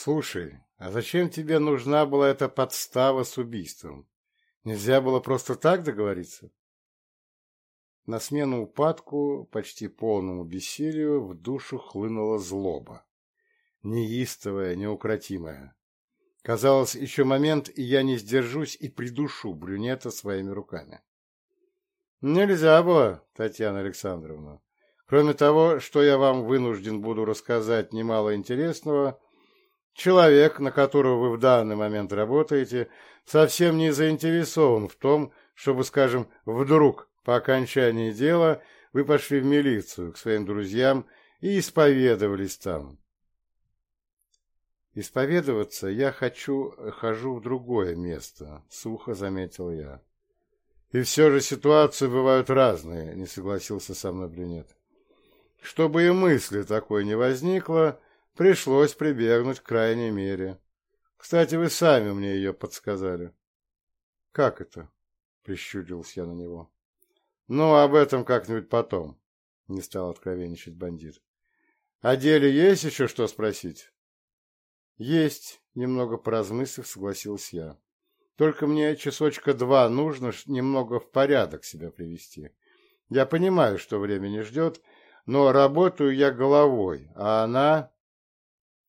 Слушай, а зачем тебе нужна была эта подстава с убийством? Нельзя было просто так договориться? На смену упадку, почти полному бессилию, в душу хлынула злоба. Неистовая, неукротимая. Казалось, еще момент, и я не сдержусь и придушу брюнета своими руками. Нельзя было, Татьяна Александровна. Кроме того, что я вам вынужден буду рассказать немало интересного, Человек, на которого вы в данный момент работаете, совсем не заинтересован в том, чтобы, скажем, вдруг по окончании дела вы пошли в милицию к своим друзьям и исповедовались там. «Исповедоваться я хочу, хожу в другое место», — сухо заметил я. «И все же ситуации бывают разные», — не согласился со мной брюнет. «Чтобы и мысли такой не возникло, Пришлось прибегнуть к крайней мере. Кстати, вы сами мне ее подсказали. — Как это? — прищурился я на него. — Ну, об этом как-нибудь потом, — не стал откровенничать бандит. — О деле есть еще что спросить? — Есть, — немного поразмыслив, согласился я. — Только мне часочка два нужно немного в порядок себя привести. Я понимаю, что время не ждет, но работаю я головой, а она...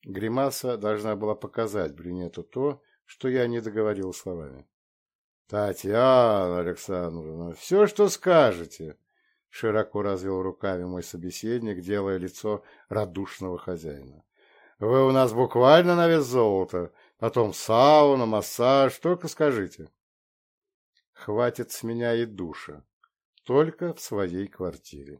Гримаса должна была показать брюнету то, что я не договорил словами. «Татьяна Александровна, все, что скажете!» Широко развел руками мой собеседник, делая лицо радушного хозяина. «Вы у нас буквально на вес золота, потом сауна, массаж, только скажите». «Хватит с меня и душа, только в своей квартире».